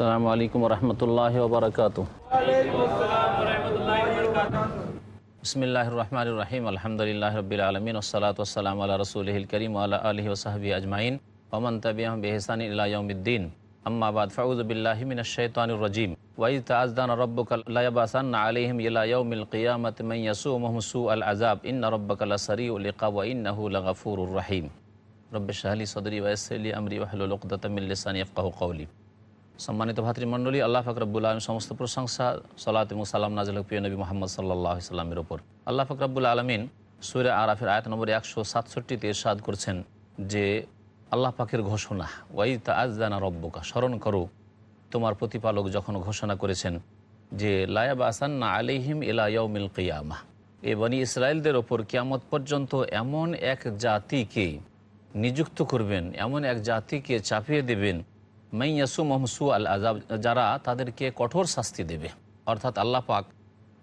السلام عليكم ورحمة الله وبركاته. بسم الله الرحمن الرحيم. الحمد لله رب العالمين والصلاة والسلام على رسوله الكريم وعلى آله وصحبه أجمعين. ومن تبعهم بإحسان إلى يوم الدين. أما بعد فأعوذ بالله من الشيطان الرجيم. وإذ تأذن ربك لا يبعثن عليهم إلى يوم القيامة من يسومهم سوء العذاب. إن ربك لسريع العقاب وإنه لغفور رحيم. رب اشرح لي صدري ويسر لي أمري واحلل عقدة من لساني يفقهوا قولي. সম্মানিত ভাতৃমণ্ডলী, আল্লাহ ফাকরাবুল আলম সমস্ত প্রশংসা, সলাত এবং সালাম নাজল প্রিয় নবী মোহাম্মদ সাল্লাহ সাল্লামের ওপর। আল্লাহ ফাকরাবুল আলমিন সুরে আরাফের আয়াত নম্বর একশো সাতষট্টিতে সাদ করছেন যে, আল্লাহ পাকের ঘোষণা ওয়াই তা আজদানা রব্বকা স্মরণ করো, তোমার প্রতিপালক যখন ঘোষণা করেছেন যে লায়াব আসান্না আলিহিম ইলাইমিল কিয়ামা এ বনি ইসরায়েলদের ওপর কিয়ামত পর্যন্ত এমন এক জাতিকে নিযুক্ত করবেন, এমন এক জাতিকে চাপিয়ে দেবেন মাইয়াসু মহসু আল আজাব যারা তাদেরকে কঠোর শাস্তি দেবে। অর্থাৎ আল্লাহ পাক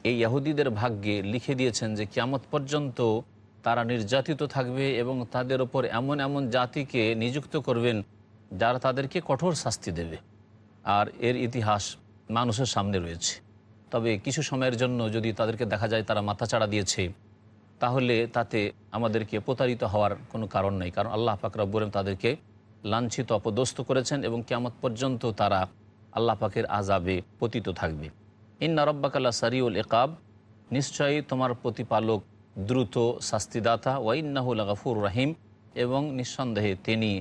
এই ইহুদিদের ভাগ্যে লিখে দিয়েছেন যে, কিয়ামত পর্যন্ত তারা নির্যাতিত থাকবে এবং তাদের ওপর এমন এমন জাতিকে নিযুক্ত করবেন যারা তাদেরকে কঠোর শাস্তি দেবে। আর এর ইতিহাস মানুষের সামনে রয়েছে। তবে কিছু সময়ের জন্য যদি তাদেরকে দেখা যায় তারা মাথাচাড়া দিয়েছে, তাহলে তাতে আমাদেরকে প্রতারিত হওয়ার কোনো কারণ নেই। কারণ আল্লাহ পাক তাদেরকে লাঞ্ছিত, অপদস্থ করেছেন এবং কেমত পর্যন্ত তারা আল্লাহ পাকের আজাবে পতিত থাকবে। ইন্না রব্বাকাল্লা সারিউল একাব নিশ্চয়ই তোমার প্রতিপালক দ্রুত শাস্তিদাতা ওয়াইন্নাহুল গাফুর রাহিম এবং নিঃসন্দেহে তিনি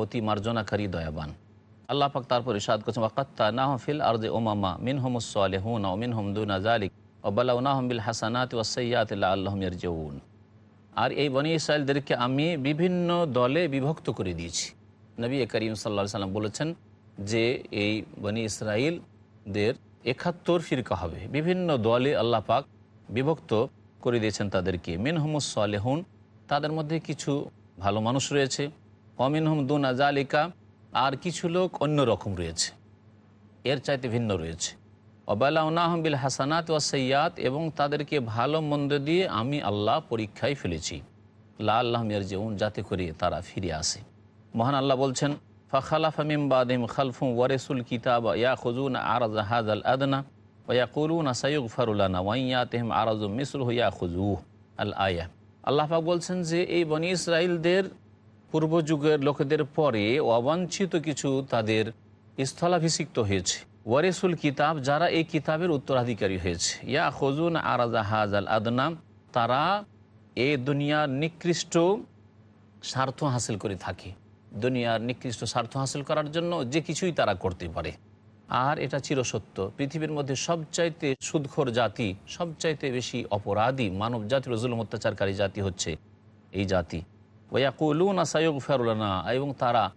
অতি মার্জনাকারী, দয়াবান। আল্লাহ পাক তারপরে সাদ করছেন ওয়াকাত্তা না ফিল আর যে ওমামা মিন হোমসালেহুন ও মিন হমদুনা জালিক বিল হাসানাত ওয়াসৈয়াত আল্লাহম ইয়ারজউন। আর এই বনি ইসরায়েলদেরকে আমি বিভিন্ন দলে বিভক্ত করে দিয়েছি। নবী করিম সাল্লা সাল্লাম বলেছেন যে এই বনি ইসরায়েলদের একাত্তর ফিরকা হবে। বিভিন্ন দলে আল্লাহ পাক বিভক্ত করে দিয়েছেন তাদেরকে। মিনহমুস সালেহুন, তাদের মধ্যে কিছু ভালো মানুষ রয়েছে। অমিনহম দুন আজালিকা আর কিছু লোক অন্য রকম রয়েছে। এর চাইতে ভিন্ন রয়েছে। অবালাউনাহম বিল হাসানাত ওয়া সৈয়াদ এবং তাদেরকে ভালো মন্দ দিয়ে আমি আল্লাহ পরীক্ষায় ফেলেছি। লা আল্লাহ মিয়ার যেউন যাতে করে তারা ফিরে আসে। মহান আল্লাহ বলছেন কিতাব ইয়া আদনা ওয়া কুলুন আল আয়া. আল্লাহ বলছেন যে, এই বনি ইসরায়েলদের পূর্বযুগের লোকেদের পরে অবাঞ্ছিত কিছু তাদের স্থলাভিষিক্ত হয়েছে। ওয়ারেসুল কিতাব, যারা এই কিতাবের উত্তরাধিকারী হয়েছে। ইয়া খজুন আরাজা হাজ আল আদনা, তারা এ দুনিয়ার নিকৃষ্ট স্বার্থ হাসিল করে থাকে। দুনিয়ার নিকৃষ্ট স্বার্থ হাসিল করার জন্য যে কিছুই তারা করতে পারে। আর এটা চিরসত্য। পৃথিবীর মধ্যে সবচাইতে সুদখোর জাতি, সবচাইতে বেশি অপরাধী মানব জাতির জুলুম অত্যাচারকারী জাতি হচ্ছে এই জাতি। ওয়াকুলুনা সায়ুগ ফেরুলানা এবং তারা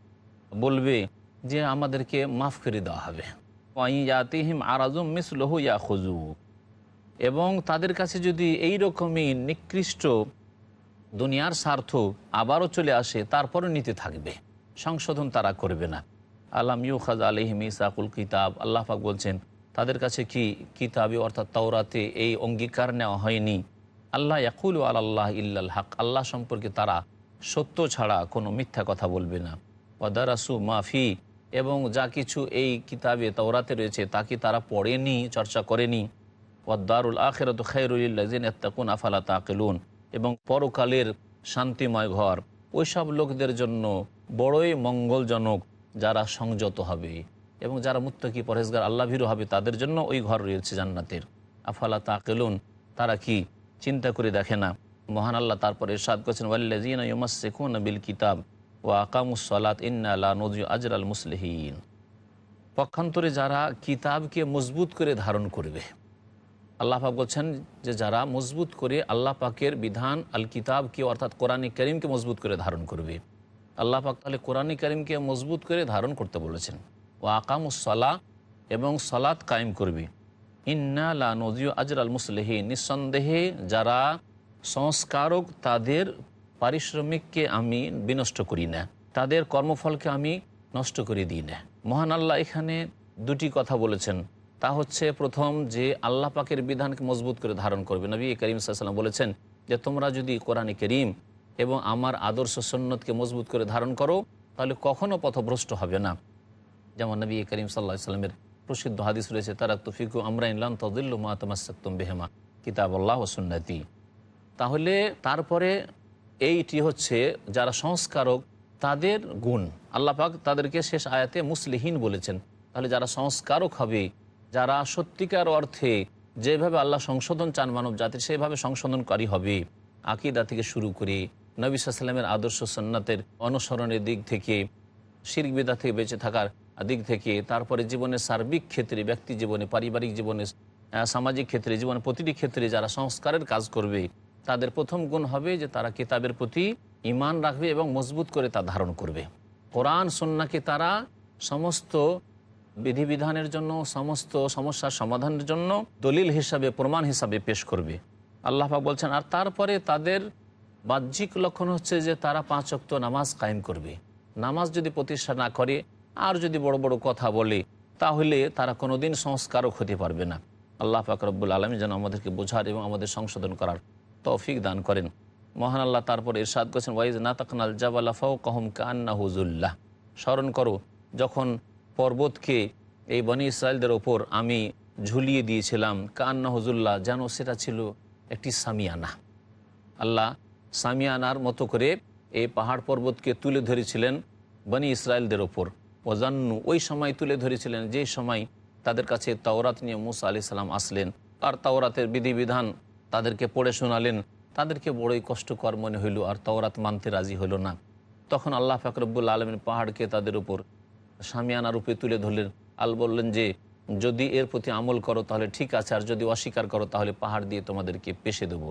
বলবে যে আমাদেরকে মাফ করে দেওয়া হবে। ওয়াইয়াতিহিম আরাজুম মিসলহু ইয়া খুজু এবং তাদের কাছে যদি এই রকমই নিকৃষ্ট দুনিয়ার স্বার্থ আবারও চলে আসে তারপরে নিতে থাকবে। সংশোধন তারা করবে না। আল্লাহ ইউখাজ আলহিম ইসাকুল কিতাব, আল্লাহ পাক বলছেন, তাদের কাছে কি কিতাবে অর্থাৎ তাওরাতে এই অঙ্গীকার নেওয়া হয়নি? আল্লাহ ইয়াকুল আল্লাহ ইল্লাল হক, আল্লাহ সম্পর্কে তারা সত্য ছাড়া কোনো মিথ্যা কথা বলবে না। ওয়াদারাসু মাফি এবং যা কিছু এই কিতাবে, তাওরাতে রয়েছে, তা কি তারা পড়েনি, চর্চা করেনি? ওয়াদ্দারুল আখেরত খৈরুল্লাজিন এত্তাকুন আফালা তাকেলুন। এবং পরকালের শান্তিময় ঘর। ওইসব লোকদের জন্য বড়ই মঙ্গলজনক যারা সংযত হবে এবং যারা মুত্তকি পরেজগার আল্লাহ ভীরু হবে, তাদের জন্য ওই ঘর রয়েছে জান্নাতের। আফালা তাকেলুন, তারা কি চিন্তা করে দেখে না? মহান আল্লাহ তারপরে সাদ করছেন ওয়াল্লাজিন বিল কিতাব ও আকামুসলাত ইন্না নজু আজর আল মুসলিহীন। পক্ষান্তরে যারা কিতাবকে মজবুত করে ধারণ করবে আল্লাহ পাক বলছেন যে যারা মজবুত করে আল্লাহ পাকের বিধান আল কিতাবকে অর্থাৎ কোরআনী করিমকে মজবুত করে ধারণ করবে। আল্লাহ পাক তাহলে কোরআনী করিমকে মজবুত করে ধারণ করতে বলেছেন। ও আকামুসলা এবং সলাৎ কায়েম করবে। ইন্না লা নজিউ আজর আল মুসলিহীন নিঃসন্দেহে যারা সংস্কারক, তাদের পারিশ্রমিককে আমি বিনষ্ট করি না। তাদের কর্মফলকে আমি নষ্ট করে দিই না। মহান আল্লাহ এখানে দুটি কথা বলেছেন। তা হচ্ছে প্রথম যে আল্লাহ পাকের বিধানকে মজবুত করে ধারণ করবে। নবী করিম সাল্লাম বলেছেন যে, তোমরা যদি কোরআনে করিম এবং আমার আদর্শ সন্ন্যতকে মজবুত করে ধারণ করো, তাহলে কখনও পথভ্রষ্ট হবে না। যেমন নবী করিম সাল্লাহ সাল্লামের প্রসিদ্ধ হাদিস রয়েছে, তারা তুফিকু আমরা ইনলাম তদিল্লু মাতমাসুম বেহেমা কিতাব আল্লাহ সুন্নতি। তাহলে তারপরে এইটি হচ্ছে যারা সংস্কারক, তাদের গুণ। আল্লাহ পাক তাদেরকে শেষ আয়াতে মুসলিহীন বলেছেন। তাহলে যারা সংস্কারক হবে যারা সত্যিকার অর্থে যেভাবে আল্লাহ সংশোধন চান মানব জাতির, সেভাবে সংশোধনকারী হবে। আকিদা থেকে শুরু করে নবী সাল্লামের আদর্শ সন্ন্যতের অনুসরণের দিক থেকে শির বিদা থেকে বেঁচে থাকার দিক থেকে, তারপরে জীবনের সার্বিক ক্ষেত্রে, ব্যক্তি জীবনে, পারিবারিক জীবনে সামাজিক ক্ষেত্রে, জীবনের প্রতিটি ক্ষেত্রে যারা সংস্কারের কাজ করবে, তাদের প্রথম গুণ হবে যে তারা কিতাবের প্রতি ইমান রাখবে এবং মজবুত করে তা ধারণ করবে। কোরআন, সন্নাকে তারা সমস্ত বিধিবিধানের জন্য, সমস্ত সমস্যার সমাধানের জন্য দলিল হিসাবে, প্রমাণ হিসাবে পেশ করবে। আল্লাহ পাক বলছেন, আর তারপরে তাদের বাহ্যিক লক্ষণ হচ্ছে যে, তারা পাঁচ অক্ত নামাজ কায়েম করবে। নামাজ যদি প্রতিষ্ঠা না করে, আর যদি বড় বড় কথা বলে, তাহলে তারা কোনোদিন সংস্কারক হতে পারবে না। আল্লাহ পাক রব্বুল আলমী যেন আমাদেরকে বোঝার এবং আমাদের সংশোধন করার তৌফিক দান করেন। মহান আল্লাহ তারপর ইরশাদ করেছেন, ওয়াইজ না তাকনাল জাবালা ফাউ কহম কান্না হুজুল্লাহ স্মরণ করো, যখন পর্বতকে এই বনি ইসরায়েলদের ওপর আমি ঝুলিয়ে দিয়েছিলাম। কান্না হুজুল্লাহ যেন সেটা ছিল একটি সামিয়ানা। আল্লাহ সামিয়ানার মতো করে এই পাহাড় পর্বতকে তুলে ধরেছিলেন বনি ইসরায়েলদের ওপর। ওজান্নু ওই সময় তুলে ধরেছিলেন যে সময় তাদের কাছে তাওরাত নিয়ে মুসা আলি সাল্লাম আসলেন। আর তাওরাতের বিধিবিধান তাদেরকে পড়ে শোনালেন। তাদেরকে বড়ই কষ্টকর মনে হইল, আর তাওরাত মানতে রাজি হইল না। তখন আল্লাহ ফাকরবুল আলমিন পাহাড়কে তাদের উপর সামিয়ানা রূপে তুলে ধরলেন। আল বললেন যে, যদি এর প্রতি আমল করো তাহলে ঠিক আছে, আর যদি অস্বীকার করো তাহলে পাহাড় দিয়ে তোমাদেরকে পেশে দেবো।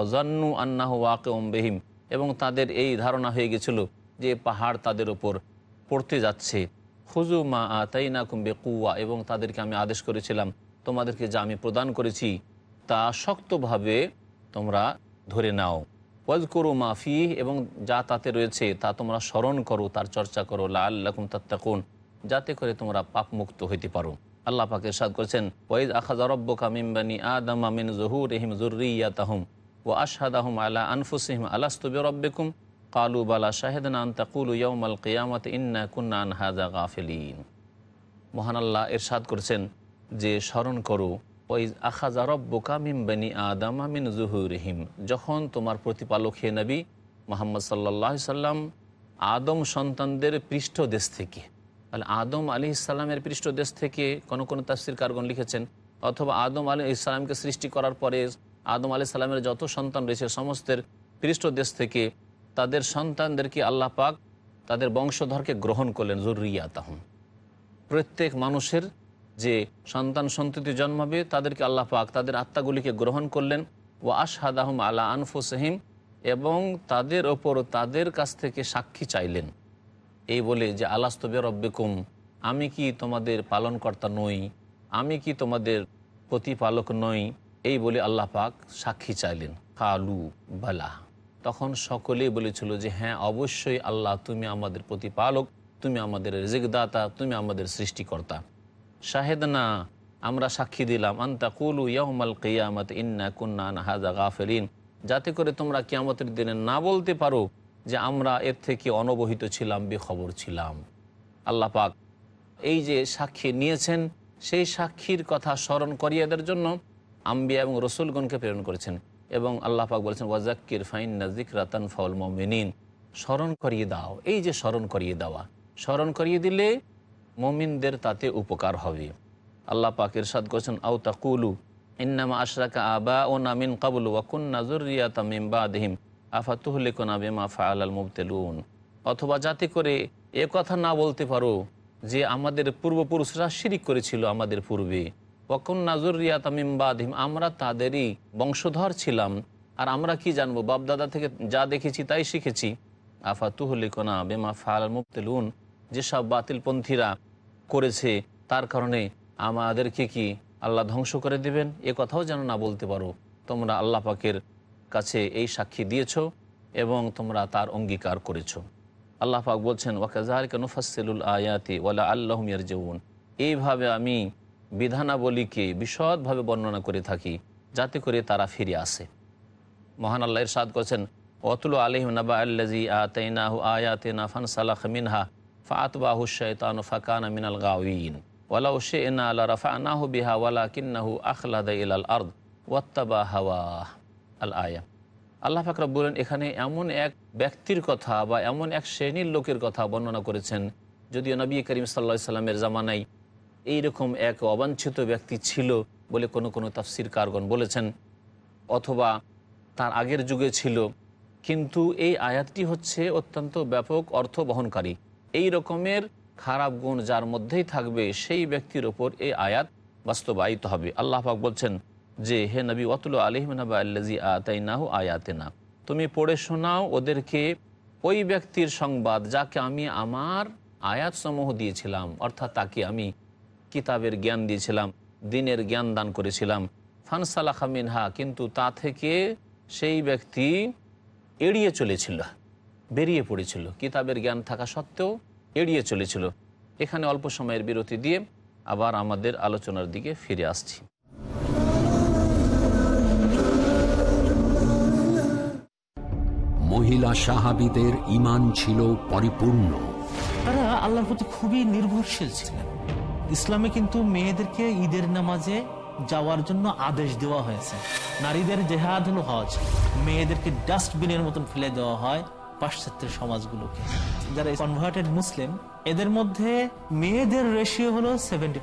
ওজান্নু আন্নাহ ওয়াকে বেহিম, এবং তাদের এই ধারণা হয়ে গেছিল যে, পাহাড় তাদের ওপর পড়তে যাচ্ছে। খুজু মা তাই না কুম্বে কুয়া এবং তাদেরকে আমি আদেশ করেছিলাম, তোমাদেরকে যা আমি প্রদান করেছি তা শক্তভাবে তোমরা ধরে নাও। ওয়াজ করু মাফি এবং যা তাতে রয়েছে তা তোমরা স্মরণ করো, তার চর্চা করো। লা আল্লাকুম তাত্তাকুন, যাতে করে তোমরা পাপমুক্ত হইতে পারো। আল্লাহ পাকে সাদ করেছেন, ওয়াইজ আখাজ রব্বকা মিম্বানি আদম মিন জহুর রহিম জুরিয়াতাহুম ও আশহাদাহুম আলা আনফুসিহিম আলাস্তু রব্বিকুম কালু বালা শাহেদনা আন তাকুলু ইয়াউমাল কিয়ামত ইন্না কুন্না আন হাযা গাফিলিন। মহান আল্লাহ এর এরশাদ করেছেন যে, স্মরণ করো যখন তোমার প্রতিপালক হে নবী মোহাম্মদ সাল্লাহ সাল্লাম আদম সন্তানদের পৃষ্ঠদেশ থেকে, তাহলে আদম আলী ইসলামের পৃষ্ঠদেশ থেকে কোন কোন তাফসির কারগণ লিখেছেন, অথবা আদম আলী ইসলামকে সৃষ্টি করার পরে আদম আলী সাল্লামের যত সন্তান রয়েছে সমস্তের পৃষ্ঠদেশ থেকে তাদের সন্তানদেরকে আল্লাহ পাক তাদের বংশধরকে গ্রহণ করলেন জরুরিয়া তাহম প্রত্যেক মানুষের যে সন্তান সন্ততি জন্মাবে, তাদেরকে আল্লাহ পাক তাদের আত্মাগুলিকে গ্রহণ করলেন। ও আশহাদ আহম আলা আনফুসহিম, এবং তাদের ওপর তাদের কাছ থেকে সাক্ষী চাইলেন। এই বলে যে, আলাস্তবে রব্বেকুম, আমি কি তোমাদের পালনকর্তা নই? আমি কি তোমাদের প্রতিপালক নই? এই বলে আল্লাহ পাক সাক্ষী চাইলেন। কালু বালা, তখন সকলেই বলেছিল যে হ্যাঁ অবশ্যই আল্লাহ, তুমি আমাদের প্রতিপালক, তুমি আমাদের রেজেকদাতা, তুমি আমাদের সৃষ্টিকর্তা। শাহেদ না, আমরা সাক্ষী দিলাম আন্তা কুলু ইয়াহমাল কিয়ামত, ইন্না কুন্নান হাজা গাফেরিন যাতে করে তোমরা কিয়ামতের দিনে না বলতে পারো যে আমরা এর থেকে অনবহিত ছিলাম, বেখবর ছিলাম। আল্লাহ পাক এই যে সাক্ষী নিয়েছেন, সেই সাক্ষীর কথা স্মরণ করিয়াদের জন্য আম্বিয়া এবং রসুলগণকে প্রেরণ করেছেন। এবং আল্লাহ পাক বলেছেন ওয়াজাক্কির ফাইন নাজিক রাতান ফাউল মমিনিন। স্মরণ করিয়ে দাও। এই যে স্মরণ করিয়ে দেওয়া, স্মরণ করিয়ে দিলে মমিনদের তাতে উপকার হবে। আল্লাহ পাকের ইরশাদ করেছেন আউ তাকুলু, ইন্নামা আশরাকা আবা ও নামিন কাবুল ওয়াকুন নাজুরিয়া তামিম বাদহিম, আফাতুহলিকোনা বেমা ফায়াল আল মুবতেলুন? অথবা যাতে করে এ কথা না বলতে পারো যে আমাদের পূর্বপুরুষরা শিরিক করেছিল আমাদের পূর্বে। ওয়াকুন নাজুরিয়া তামিম বাদহিম, আমরা তাদেরই বংশধর ছিলাম। আর আমরা কি জানব? বাপদাদা থেকে যা দেখেছি তাই শিখেছি। আফাতুহলিকোনা বেমা ফায়াল মুবতেলুন। যেসব বাতিলপন্থীরা করেছে, তার কারণে আমাদেরকে কি আল্লাহ ধ্বংস করে দিবেন? এ কথাও যেন না বলতে পারো। তোমরা আল্লাহ পাকের কাছে এই সাক্ষী দিয়েছ এবং তোমরা তার অঙ্গীকার করেছ। আল্লাহ পাক বলছেন ওয়াকাজার কেনুফাসেলুল আয়াতি ওয়ালা আল্লাহ মিয়ারজউন এইভাবে আমি বিধানাবলীকে বিশদভাবে বর্ণনা করে থাকি, যাতে করে তারা ফিরে আসে। মহান আল্লাহ ইরশাদ করেছেন অতুল আলিম নাবা আল্লাজি আতাইনাহু আয়াতিনা ফানসালাখ মিনহা। ফাত বাহু শৈতান ফাকান মিনাল গাউইন ওয়ালাউ শে এনা আল্লাহ রাফা আনাহু বিহা ওয়ালা কিন্নাহু আখলাদ আর্দ ওয়াত্তাবা হাওয়া আল আয়া আল্লাহ ফাকরাব বলেন এখানে এমন এক ব্যক্তির কথা বা এমন এক শ্রেণির লোকের কথা বর্ণনা করেছেন, যদিও নবী করিম সাল্লা সাল্লামের জামানায় এইরকম এক অবাঞ্ছিত ব্যক্তি ছিল বলে কোনো কোনো তাফসির কারগণ বলেছেন, অথবা তার আগের যুগে ছিল। কিন্তু এই আয়াতটি হচ্ছে অত্যন্ত ব্যাপক অর্থ বহনকারী এই রকমের খারাপ গুণ যার মধ্যেই থাকবে, সেই ব্যক্তির ওপর এই আয়াত বাস্তবায়িত হবে। আল্লাহ পাক বলছেন যে, হে নবী, অতুল আলিহনবা আল্লাজি আতাইনাহু আয়াতেনা। তুমি পড়ে শোনাও ওদেরকে ওই ব্যক্তির সংবাদ যাকে আমি আমার আয়াত সমূহ দিয়েছিলাম, অর্থাৎ তাকে আমি কিতাবের জ্ঞান দিয়েছিলাম, দিনের জ্ঞান দান করেছিলাম। ফানসালাখা মিনহা, কিন্তু তা থেকে সেই ব্যক্তি এড়িয়ে চলেছিল। বেরিয়ে পড়েছিল। কিতাবের জ্ঞান থাকা সত্ত্বেও এড়িয়ে চলেছিল। এখানে অল্প সময়ের বিরতি দিয়ে আবার আমাদের আলোচনার দিকে ফিরে আসছি। মহিলা সাহাবিদের ইমান ছিল পরিপূর্ণ। তারা আল্লাহর প্রতি খুবই নির্ভরশীল ছিলেন। ইসলামে কিন্তু মেয়েদেরকে ঈদের নামাজে যাওয়ার জন্য আদেশ দেওয়া হয়েছে। নারীদের জেহাদ হলো হজ মেয়েদেরকে ডাস্টবিনের মতন ফেলে দেওয়া হয়। পাশ্চাত্যের সমাজগুলোকে। যারা কনভার্টেড মুসলিম এদের মধ্যে মেয়েদের রেশিও হলো সেভেন্টি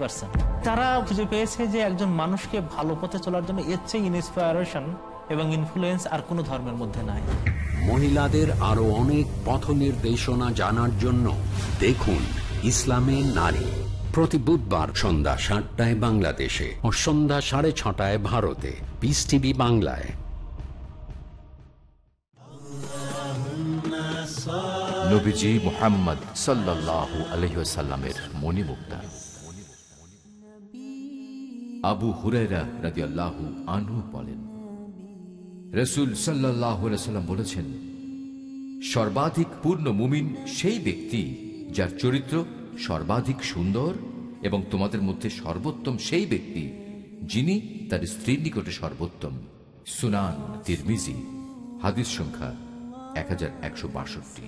তারা খুঁজে পেয়েছে যে একজন মানুষকে ভালো পথে চলার জন্য এর চেয়ে ইন্সপায়ারেশন এবং ইনফ্লুয়েন্স আর কোনো ধর্মের মধ্যে নাই। মহিলাদের আরও অনেক পথ নির্দেশনা জানার জন্য দেখুন ইসলামে নারী। প্রতি বুধবার সন্ধ্যা সাতটায় বাংলাদেশে ও সন্ধ্যা সাড়ে ছটায় ভারতে। পিস টিভি বাংলায়। নবীজি মোহাম্মদ সাল্লাহ আলহিসাল্লামের মণিমুক্তা। আবু হুরাইরা রাজি আল্লাহ আনহু বলেন, রসুল সাল্লাহ বলেছেন, সর্বাধিক পূর্ণ মুমিন সেই ব্যক্তি যার চরিত্র সর্বাধিক সুন্দর এবং তোমাদের মধ্যে সর্বোত্তম সেই ব্যক্তি যিনি তার স্ত্রীর নিকটে সর্বোত্তম। সুনান তিরমিজি, হাদিস সংখ্যা এক হাজার একশো বাষট্টি।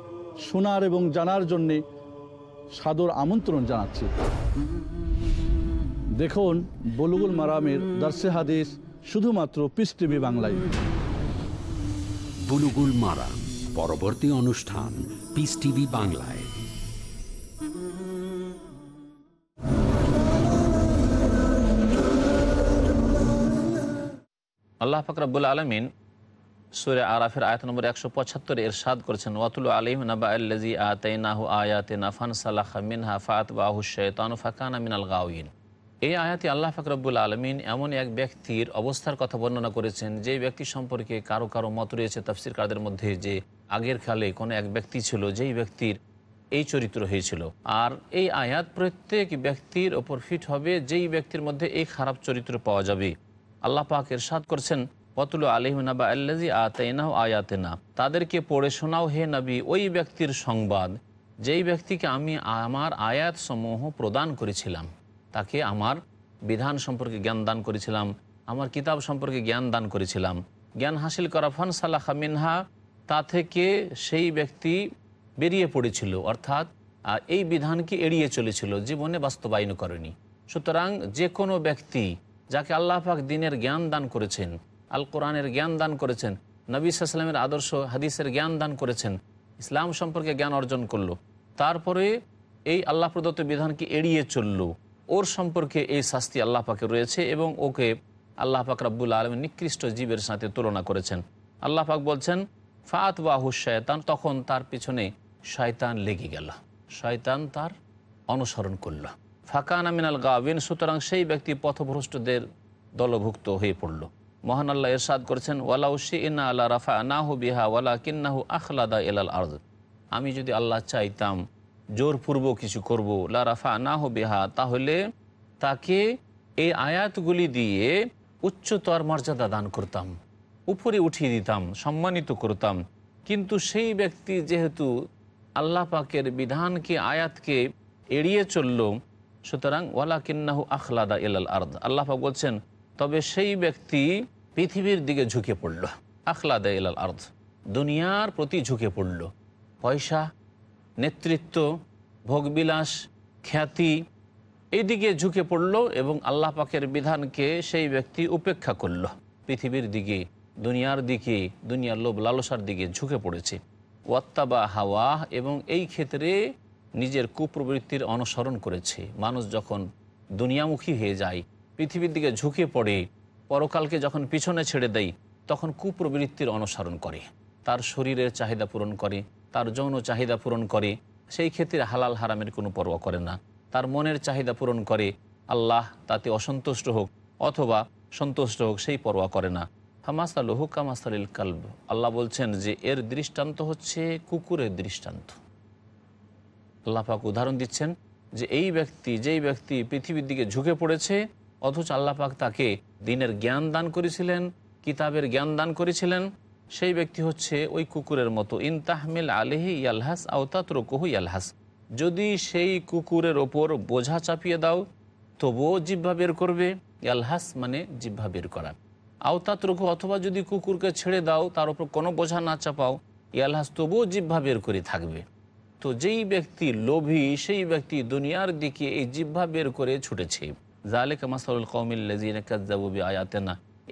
শোনার এবং জানার জন্যে সাদর আমন্ত্রণ জানাচ্ছি। দেখুন বলুগুল মারামের দর্শে হাদিস শুধুমাত্র পিস টিভি বাংলায়। বুলুগুল মারা পরবর্তী অনুষ্ঠান পিস টিভি বাংলায়। আল্লাহ ফাকরাবুল আলমিন সুরে আরাফের আয়াত নম্বর একশো পঁচাত্তরে এরশাদ করেছেন, ওয়াতুল আলিম নাবা আল্লাজি আতাইনাহু আয়াতে নাফান সালাহা মিনহা ফাত বাহু শৈতান ফাকানা মিনাল গাউইন এই আয়াতে আল্লাহ ফাকরাবুল আলমিন এমন এক ব্যক্তির অবস্থার কথা বর্ণনা করেছেন, যে ব্যক্তি সম্পর্কে কারও কারও মত রয়েছে তাফসির কাদের মধ্যে, যে আগের কালে কোনো এক ব্যক্তি ছিল যেই ব্যক্তির এই চরিত্র হয়েছিল। আর এই আয়াত প্রত্যেক ব্যক্তির ওপর ফিট হবে, যেই ব্যক্তির মধ্যে এই খারাপ চরিত্র পাওয়া যাবে। আল্লাহ পাক এরশাদ করছেন অতুল আলিহনাবা আল্লাজি আতাইনাহ আয়াতেনা। তাদেরকে পড়ে শোনাও হে নবী, ওই ব্যক্তির সংবাদ, যেই ব্যক্তিকে আমি আমার আয়াত সমূহ প্রদান করেছিলাম। তাকে আমার বিধান সম্পর্কে জ্ঞান দান করেছিলাম, আমার কিতাব সম্পর্কে জ্ঞান দান করেছিলাম। জ্ঞান হাসিল করা ফান সালাহা মিনহা, তা থেকে সেই ব্যক্তি বেরিয়ে পড়েছিল, অর্থাৎ এই বিধানকে এড়িয়ে চলেছিল, জীবনে বাস্তবায়ন করেনি। সুতরাং যে কোনো ব্যক্তি যাকে আল্লাহ পাক দিনের জ্ঞান দান করেছেন আল কোরআনের জ্ঞান দান করেছেন। নবী সাল্লামের আদর্শ হাদিসের জ্ঞান দান করেছেন। ইসলাম সম্পর্কে জ্ঞান অর্জন করল। তারপরে এই আল্লাহ প্রদত্ত বিধানকে এড়িয়ে চলল? ওর সম্পর্কে এই শাস্তি আল্লাহ পাকে রয়েছে এবং ওকে আল্লাহ পাক রাব্বুল আলম নিকৃষ্ট জীবের সাথে তুলনা করেছেন। আল্লাহ পাক বলছেন ফাত বাহু শয়তান তখন তার পিছনে শয়তান লেগে গেল। শয়তান তার অনুসরণ করল। ফাকান আমিনাল গাবিন সুতরাং সেই ব্যক্তি পথভ্রষ্টদের দলভুক্ত হয়ে পড়ল। মহান আল্লাহ এরশাদ করেছেন ওয়ালাউশি ইন্না আল্লাহ রাফা নাহু বিহা ওয়ালা কিন্নাহু আখলাদা এলাল আর্দ। আমি যদি আল্লাহ চাইতাম জোরপূর্বক কিছু করব, লা রাফা নাহু বিহা, তাহলে তাকে এই আয়াতগুলি দিয়ে উচ্চতর মর্যাদা দান করতাম, উপরে উঠিয়ে দিতাম, সম্মানিত করতাম। কিন্তু সেই ব্যক্তি যেহেতু আল্লাহ পাকের বিধানকে, আয়াতকে এড়িয়ে চলল, সুতরাং ওয়ালা কিন্নাহু আখলাদা ইলাল আর্দ। আল্লাহ পাক বলছেন তবে সেই ব্যক্তি পৃথিবীর দিকে ঝুঁকে পড়ল। আখলাদা ইলাল আর্দ। দুনিয়ার প্রতি ঝুঁকে পড়ল। পয়সা, নেতৃত্ব, ভোগবিলাস, খ্যাতি এইদিকে ঝুঁকে পড়ল এবং আল্লাহ পাকের বিধানকে সেই ব্যক্তি উপেক্ষা করল। পৃথিবীর দিকে, দুনিয়ার দিকে, দুনিয়ার লোভ লালসার দিকে ঝুঁকে পড়েছে। ওয়াত্তাবা হাওয়া এবং এই ক্ষেত্রে নিজের কুপ্রবৃত্তির অনুসরণ করেছে। মানুষ যখন দুনিয়ামুখী হয়ে যায় পৃথিবীর দিকে ঝুঁকে পড়ে, পরকালকে যখন পিছনে ছেড়ে দেয় তখন কুপ্রবৃত্তির অনুসরণ করে। তার শরীরের চাহিদা পূরণ করে, তার যৌন চাহিদা পূরণ করে, সেই ক্ষেত্রে হালাল হারামের কোনো পরোয়া করে না। তার মনের চাহিদা পূরণ করে, আল্লাহ তাতে অসন্তুষ্ট হোক অথবা সন্তুষ্ট হোক সেই পরোয়া করে না। হামাসাল হুকামাসালিল কালব। আল্লাহ বলছেন যে, এর দৃষ্টান্ত হচ্ছে কুকুরের দৃষ্টান্ত। আল্লাহ পাক উদাহরণ দিচ্ছেন যে, এই ব্যক্তি, যেই ব্যক্তি পৃথিবীর দিকে ঝুঁকে পড়েছে অথচ আল্লাহ পাক তাকে দিনের জ্ঞান দান করেছিলেন, কিতাবের জ্ঞান দান করেছিলেন। সেই ব্যক্তি হচ্ছে ওই কুকুরের মতো ইনতাহমিল আলেহি ইয়ালহাস আওতাত রকুহু ইয়ালহাস। যদি সেই কুকুরের ওপর বোঝা চাপিয়ে দাও, তবুও জিহ্বা বের করবে। ইয়ালহাস মানে জিহ্বা বের করা। আওতাত রকু অথবা যদি কুকুরকে ছেড়ে দাও, তার উপর কোনো বোঝা না চাপাও, ইয়ালহাস তবুও জিহ্বা বের করে থাকবে। তো যেই ব্যক্তি লোভী, সেই ব্যক্তি দুনিয়ার দিকে এই জিহ্বা বের করে ছুটেছে। জালেকা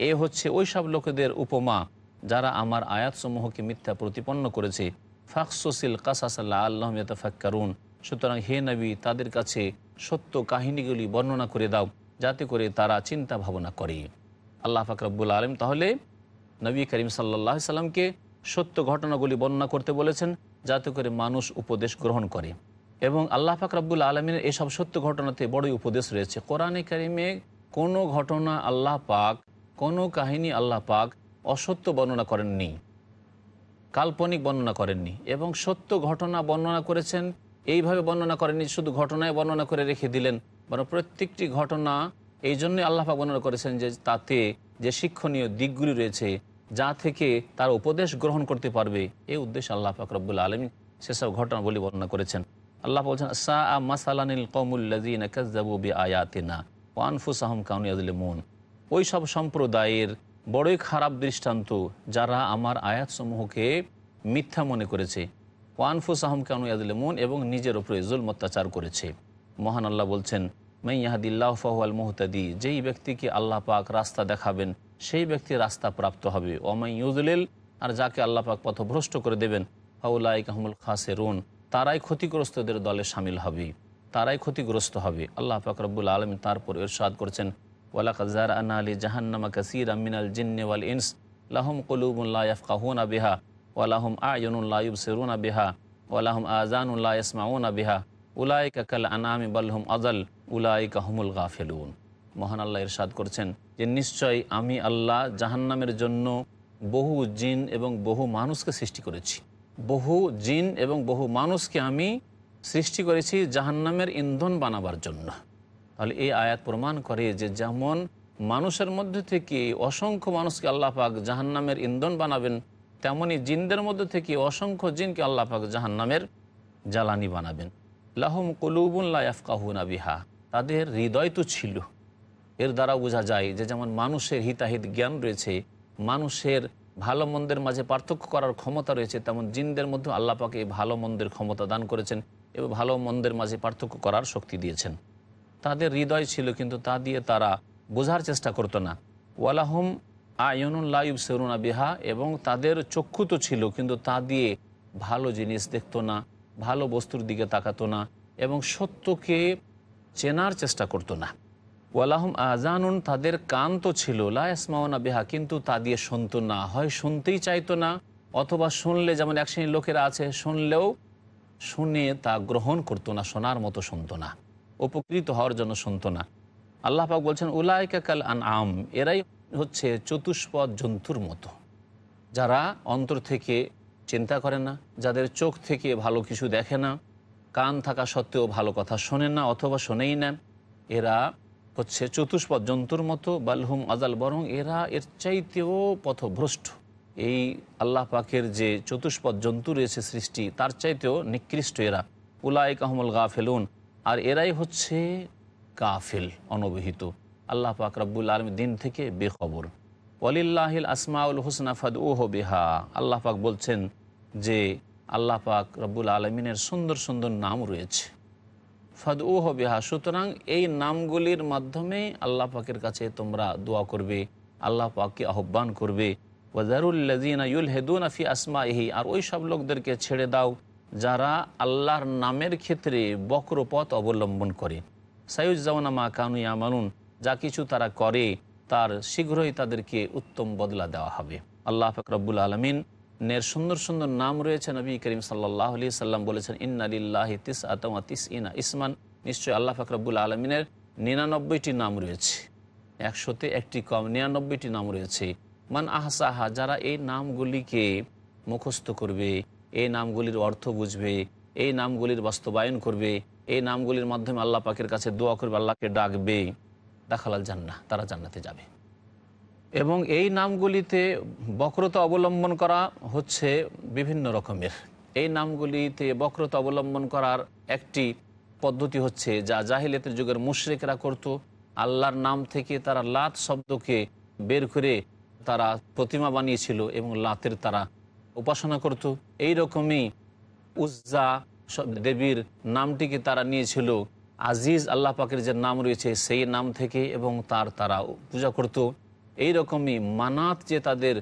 এ হচ্ছে ওই সব লোকেদের উপমা যারা আমার আয়াতসমূহকে মিথ্যা প্রতিপন্ন করেছে। ফাকসোসিল কাসাসাল্লাহ আল্লাহ ফাক্কারুন সুতরাং হে নবী, তাদের কাছে সত্য কাহিনীগুলি বর্ণনা করে দাও, যাতে করে তারা চিন্তা ভাবনা করে। আল্লাহ ফাকরাবুল আলম তাহলে নবী করিম সাল্লাহ সাল্লামকে সত্য ঘটনাগুলি বর্ণনা করতে বলেছেন, যাতে করে মানুষ উপদেশ গ্রহণ করে। এবং আল্লাহ ফাকরাবুল আলমিনের এসব সত্য ঘটনাতে বড়ই উপদেশ রয়েছে। কোরআনে কারিমে কোনো ঘটনা আল্লাহ পাক, কোনো কাহিনী আল্লাহ পাক অসত্য বর্ণনা করেননি, কাল্পনিক বর্ণনা করেননি এবং সত্য ঘটনা বর্ণনা করেছেন, এইভাবে বর্ণনা করেননি, শুধু ঘটনায় বর্ণনা করে রেখে দিলেন, বরং প্রত্যেকটি ঘটনা এই জন্যই আল্লাহাক বর্ণনা করেছেন যে তাতে যে শিক্ষণীয় দিকগুলি রয়েছে, যা থেকে তার উপদেশ গ্রহণ করতে পারবে এই উদ্দেশ্যে আল্লাহ ফাকরবুল্লা আলমী সেসব ঘটনা বলে বর্ণনা করেছেন। আল্লাহ বলছেন সা আয়াতিনা ওয়ানফুস আহম কাউনিয়াজলিমুন ওই সব সম্প্রদায়ের বড়ই খারাপ দৃষ্টান্ত যারা আমার আয়াতসমূহকে মিথ্যা মনে করেছে। ওয়ানফুস আহম কানুয়াদুলমুন এবং নিজের ওপরে জুল অত্যাচার করেছে। মহান আল্লাহ বলছেন মাইয়াহাদিল্লাহ ফাহুয়াল মোহতাদি যেই ব্যক্তিকে আল্লাহ পাক রাস্তা দেখাবেন, সেই ব্যক্তি রাস্তা প্রাপ্ত হবে। ওমাই ইউজুলিল আর যাকে আল্লাহ পাক পথভ্রষ্ট করে দেবেন ফাউলাই কাহমুল খাসেরুন। তারাই ক্ষতিগ্রস্তদের দলে সামিল হবে, তারাই ক্ষতিগ্রস্ত হবে। আল্লাহ পাক রব্বুল আলম তারপর ইরশাদ করেছেন ওয়ালাকাজার আনা আলী জাহান্নামা কাসির আমিনাল জিন্নে ওয়াল ইনস, লাহম কলুবুল্লাহ ইয়াফকাহুনা বিহা ওয়ালাহম আয়নুল্লাহ ইউবসিরুনা বিহা ওয়ালাহম আজানুল্লাহ ইসমাউনা বিহা, উলাইকা কাল আনামি বাল্লহম আজাল উলাইকা হুমুল গাফেলুন। মহান আল্লাহ ইরশাদ করছেন যে, নিশ্চয় আমি আল্লাহ জাহান্নামের জন্য বহু জিন এবং বহু মানুষকে সৃষ্টি করেছি। বহু জিন এবং বহু মানুষকে আমি সৃষ্টি করেছি জাহান্নামের ইন্ধন বানাবার জন্য। তাহলে এই আয়াত প্রমাণ করে যে যেমন মানুষের মধ্যে থেকে অসংখ্য মানুষকে আল্লাহ পাক জাহান্নামের ইন্ধন বানাবেন, তেমনি জিনদের মধ্যে থেকে অসংখ্য জিনকে আল্লাহ পাক জাহান্নামের জ্বালানি বানাবেন। লাহম কলুবুল্লা ইয়াফকাহুনা বিহা। তাদের হৃদয় তো ছিল। এর দ্বারা বোঝা যায় যে যেমন মানুষের হিতাহিত জ্ঞান রয়েছে, মানুষের ভালো মন্দের মাঝে পার্থক্য করার ক্ষমতা রয়েছে, তেমন জিনদের মধ্যে আল্লাহ পাকে এই ভালো মন্দের ক্ষমতা দান করেছেন এবং ভালো মন্দের মাঝে পার্থক্য করার শক্তি দিয়েছেন। তাদের হৃদয় ছিল কিন্তু তা দিয়ে তারা বোঝার চেষ্টা করতো না। ওয়ালাহম আয়নুল্লাইব সেরুনা বিহা এবং তাদের চক্ষু তো ছিল কিন্তু তা দিয়ে ভালো জিনিস দেখতো না, ভালো বস্তুর দিকে তাকাতো না এবং সত্যকে চেনার চেষ্টা করতো না। ওয়ালাহম আজানুন তাদের কান তো ছিল লায়াসমাওনা বিহা, কিন্তু তা দিয়ে শুনতো না। হয় শুনতেই চাইতো না, অথবা শুনলে, যেমন এক শ্রেণির লোকেরা আছে, শুনলেও শুনে তা গ্রহণ করতো না, শোনার মতো শুনতো না, উপকৃত হওয়ার জন্য শুনতো না। আল্লাহ পাক বলছেন উলায়কা কাল আন আম এরাই হচ্ছে চতুষ্পদ জন্তুর মতো, যারা অন্তর থেকে চিন্তা করে না, যাদের চোখ থেকে ভালো কিছু দেখে না, কান থাকা সত্ত্বেও ভালো কথা শোনে না, অথবা শোনেই না, এরা হচ্ছে চতুষ্পদ জন্তুর মতো, বালহুম আজাল, বরং এরা এর চাইতেও পথভ্রষ্ট। এই আল্লাহ পাকের যে চতুষ্পদ জন্তু রয়েছে সৃষ্টি, তার চাইতেও নিকৃষ্ট এরা। উলায় কাহমুল গাফেলুন। আর এরাই হচ্ছে গাফেল, অনবহিত। আল্লাহ পাক রব্বুল আলম দিন থেকে বেখবর। ওয়ালিল্লাহিল আসমাউল হুসনা ফাদ ওহ বেহা। আল্লাহ পাক বলছেন যে, আল্লাহ পাক রব্বুল আলমিনের সুন্দর সুন্দর নাম রয়েছে। ফাদ ওহ বেহা। সুতরাং এই নামগুলির মাধ্যমে আল্লাহ পাকের কাছে তোমরা দোয়া করবে, আল্লাহ পাককে আহ্বান করবে। ওয়াজারুল্লাজিনা ইউল হেদুন আফি আসমা এহি আর ওই সব লোকদেরকে ছেড়ে দাও যারা আল্লাহর নামের ক্ষেত্রে বক্রপথ অবলম্বন করে। সাইউজ্জামানা মা কানু ইয়ামানুন, যা কিছু তারা করে তার শীঘ্রই তাদেরকে উত্তম বদলা দেওয়া হবে। আল্লাহ ফকরবুল আলমিন নের সুন্দর সুন্দর নাম রয়েছে নবী করিম সাল্লাহ আলি সাল্লাম বলেছেন, ইন্নালিল্লাহি তিস আতমা তিস ইনা ইসমান। নিশ্চয়ই আল্লাহ ফকরবুল আলমিনের নিরানব্বইটি নাম রয়েছে। একশোতে একটি কম, নিরানব্বইটি নাম রয়েছে। মান আহসাহা, যারা এই নামগুলিকে মুখস্থ করবে, এই নামগুলির অর্থ বুঝবে, এই নামগুলির বাস্তবায়ন করবে, এই নামগুলির মাধ্যমে আল্লাহ পাকের কাছে দোয়া করবে, আল্লাহকে ডাকবে, দেখালাল জান্না তারা জান্নাতে যাবে। এবং এই নামগুলিতে বক্রতা অবলম্বন করা হচ্ছে বিভিন্ন রকমের। এই নামগুলিতে বক্রতা অবলম্বন করার একটি পদ্ধতি হচ্ছে যা জাহিলিয়াতের যুগের মুশরিকরা করত। আল্লাহর নাম থেকে তারা লাত শব্দকে বের করে তারা প্রতিমা বানিয়েছিল এবং লাতের তারা উপাসনা করত। এই রকমই উজ্জা দেবীর নামটিকে তারা নিয়েছিল। আজিজ আল্লাহ পাকের যে নাম রয়েছে সেই নাম থেকে এবং তার তারা পূজা করত। এই রকমই মানাত যে তাদের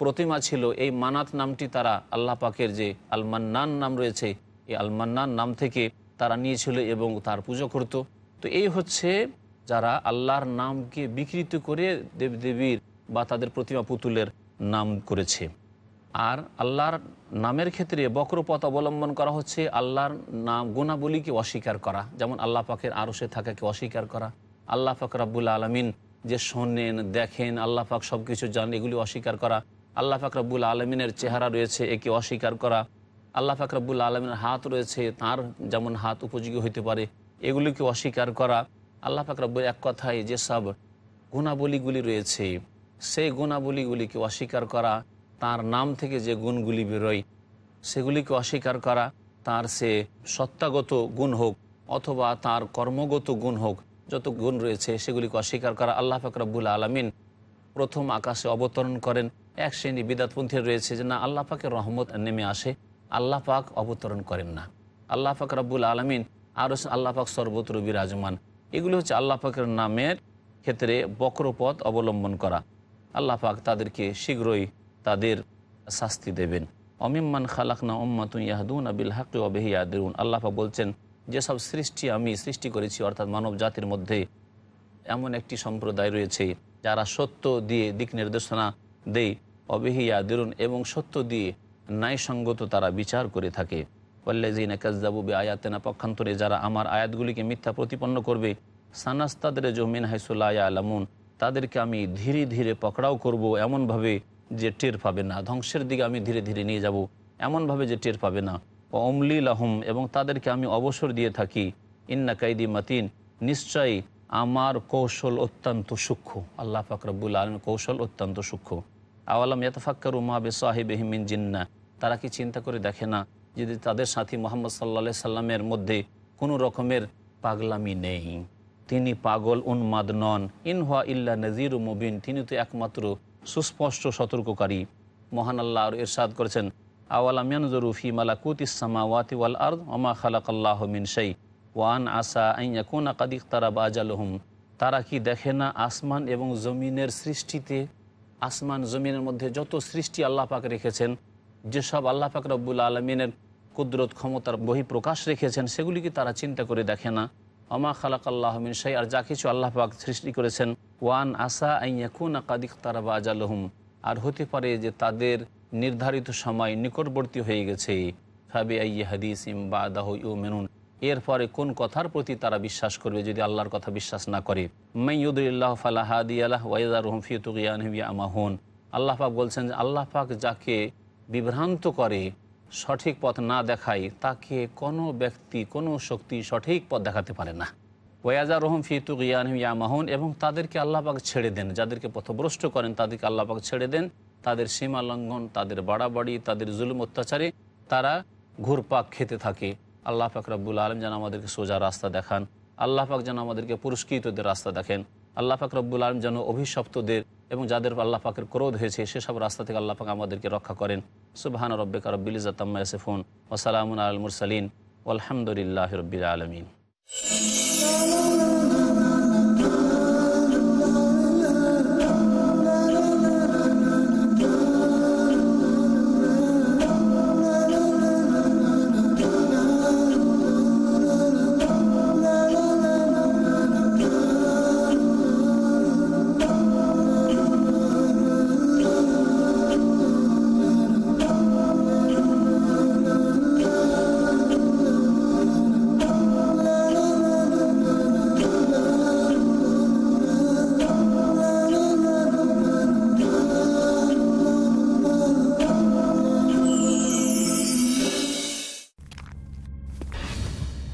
প্রতিমা ছিল, এই মানাত নামটি তারা আল্লাহ পাকের যে আলমান্নান নাম রয়েছে, এই আলমান্নান নাম থেকে তারা নিয়েছিল এবং তার পুজো করত। তো এই হচ্ছে যারা আল্লাহর নামকে বিকৃত করে দেবদেবীর বা তাদের প্রতিমা পুতুলের নাম করেছে। আর আল্লাহর নামের ক্ষেত্রে বক্রপথ অবলম্বন করা হচ্ছে আল্লাহর নাম গুণাবলীকে অস্বীকার করা। যেমন আল্লাহ পাকের আরসে থাকাকে অস্বীকার করা, আল্লাহ পাক রাব্বুল আলমিন যে শোনেন, দেখেন, আল্লাহ পাক সব কিছু জান এগুলি অস্বীকার করা। আল্লাহ পাক রাব্বুল আলমিনের চেহারা রয়েছে, একে অস্বীকার করা। আল্লাহ পাক রাব্বুল আলমিনের হাত রয়েছে, তার যেমন হাত উপযোগী হইতে পারে, এগুলিকে অস্বীকার করা। আল্লাহ পাক রাব্বুল এক কথায় যেসব গুণাবলীগুলি রয়েছে, সেই গুণাবলীগুলিকে অস্বীকার করা, তার নাম থেকে যে গুণগুলি বেরোয়, সেগুলিকে অস্বীকার করা, তার সে সত্তাগত গুণ হোক অথবা তার কর্মগত গুণ হোক যত গুণ রয়েছে সেগুলিকে অস্বীকার করা আল্লাহ ফাকরাবুল আলমিন প্রথম আকাশে অবতরণ করেন। এক শ্রেণি বিদাতপন্থী রয়েছে যে না, আল্লাহ পাকের রহমত নেমে আসে, আল্লাহ পাক অবতরণ করেন না। আল্লাহ পাক রাব্বুল আলমিন আর আল্লাহ পাক সর্বত্র বিরাজমান। এগুলি হচ্ছে আল্লাহ পাকের নামের ক্ষেত্রে বক্রপথ অবলম্বন করা। আল্লাহ পাক তাদেরকে শীঘ্রই তাদের শাস্তি দেবেন। অমিম্মান খালাকনা ওম্মাতুন ইয়াহদুন আবিল হাকি অবেহি আদরুন আল্লাহা বলছেন যেসব সৃষ্টি আমি সৃষ্টি করেছি, অর্থাৎ মানব জাতির মধ্যে এমন একটি সম্প্রদায় রয়েছে, যারা সত্য দিয়ে দিক নির্দেশনা দেয় অবহিয়া আদরুন এবং সত্য দিয়ে ন্যায়সঙ্গত তারা বিচার করে থাকে। ওয়াল্লাজিনা কাজদাবু বে আয়াতেনা পক্ষান্তরে যারা আমার আয়াতগুলিকে মিথ্যা প্রতিপন্ন করবে সানাস্তাদের জমিন হাইসুল্লাহ আলামুন তাদেরকে আমি ধীরে ধীরে পকড়াও করব, এমনভাবে যে টের পাবে না। ধ্বংসের দিকে আমি ধীরে ধীরে নিয়ে যাব, এমনভাবে যে টের পাবে না। ও অমলিল আহম এবং তাদেরকে আমি অবসর দিয়ে থাকি। ইন্না কাইদি মাতিন, নিশ্চয়ই আমার কৌশল অত্যন্ত সূক্ষ্ম। আল্লাহ ফাকরবুল আলম কৌশল অত্যন্ত সূক্ষ্ম। আওয়ালাম ইয়াতফাক্কার উমা বে সাহেব হিমিন জিন্না, তারা কি চিন্তা করে দেখে না যদি তাদের সাথী মোহাম্মদ সাল্লা সাল্লামের মধ্যে কোনো রকমের পাগলামি নেই? তিনি পাগল, উন্মাদ নন। ইনহা ইল্লা নজির মুবিন, তিনি তো একমাত্র সুস্পষ্ট সতর্ককারী। মহান আল্লাহ আর ইরশাদ করেছেন আওয়ালামিয়ান জরুফি মালাকুত ইসামা ওয়াতি ওয়াল আর্দ ওমা খালাক আল্লাহ মিন শাই ওয়ান আসা আইয়াকুন আকাদিক তারা বাজালহুম তারা কি দেখে না আসমান এবং জমিনের সৃষ্টিতে? আসমান, জমিনের মধ্যে যত সৃষ্টি আল্লাহ পাক রেখেছেন, যেসব আল্লাহ পাক রব্বুল আলমিনের কুদরত ক্ষমতার বহিঃপ্রকাশ রেখেছেন, সেগুলি কি তারা চিন্তা করে দেখে না? অমা খালাক আল্লাহ মিন শাই আর যা কিছু আল্লাহ পাক সৃষ্টি করেছেন, ওয়ান আসা আইয়াকুন আকাদিক তারা বাজালহুম আর হতে পারে যে তাদের নির্ধারিত সময় নিকটবর্তী হয়ে গেছে। ফাবি আই হাদিস ইম বা দাহ ইউ মেনুন এরপরে কোন কথার প্রতি তারা বিশ্বাস করবে যদি আল্লাহর কথা বিশ্বাস না করে? মাইয়ুদুল্লাহ ফালাহাদি আল্লাহ ওয়াইদা রহম ফিয়তুকিয়ান আমাহন আল্লাহ পাক বলছেন যে আল্লাহ পাক যাকে বিভ্রান্ত করে, সঠিক পথ না দেখায়, তাকে কোনো ব্যক্তি, কোনো শক্তি সঠিক পথ দেখাতে পারে না। ওয়াজা রহম ফিতুক ইয়ানহিম ইয়ামাহুন এবং তাদেরকে আল্লাপাক ছেড়ে দেন। যাদেরকে পথভ্রষ্ট করেন, তাদেরকে আল্লাপাক ছেড়ে দেন। তাদের সীমা লঙ্ঘন, তাদের বাড়াবাড়ি, তাদের জুলুম অত্যাচারে তারা ঘুরপাক খেতে থাকে। আল্লাহ পাক রব্বুল আলম যেন আমাদেরকে সোজা রাস্তা দেখান। আল্লাহ পাক যেন আমাদেরকে পুরস্কৃতদের রাস্তা দেখেন। আল্লাহ পাক রব্বুল আলম যেন অভিশপ্তদের এবং যাদের আল্লাহ পাকের ক্রোধ হয়েছে, সেসব রাস্তা থেকে আল্লাহ পাক আমাদেরকে রক্ষা করেন। সুবাহান রব্বিকা রব্বিল ইজাতাম্মা ইয়াসিফুন ওসালামুন আল আলহামদুলিল্লাহ রব্বিল আলমিন।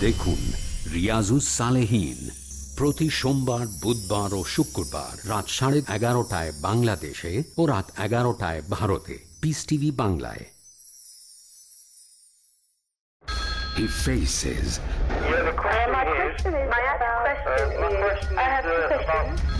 দেখুন রিয়াজুস সালেহীন প্রতি সোমবার বুধবার ও শুক্রবার রাত সাড়ে এগারোটায় বাংলাদেশে ও রাত এগারোটায় ভারতে পিস টিভি বাংলায় He faces, My question is, my question is, I have two questions.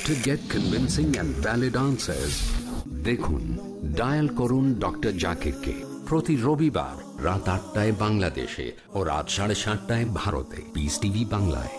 To get convincing and valid answers. দেখুন ডায়াল করুন ডক্টর জাকিরকে প্রতি রবিবার রাত আটটায় বাংলাদেশে ও রাত সাড়ে সাতটায় ভারতে পিস টিভি বাংলায়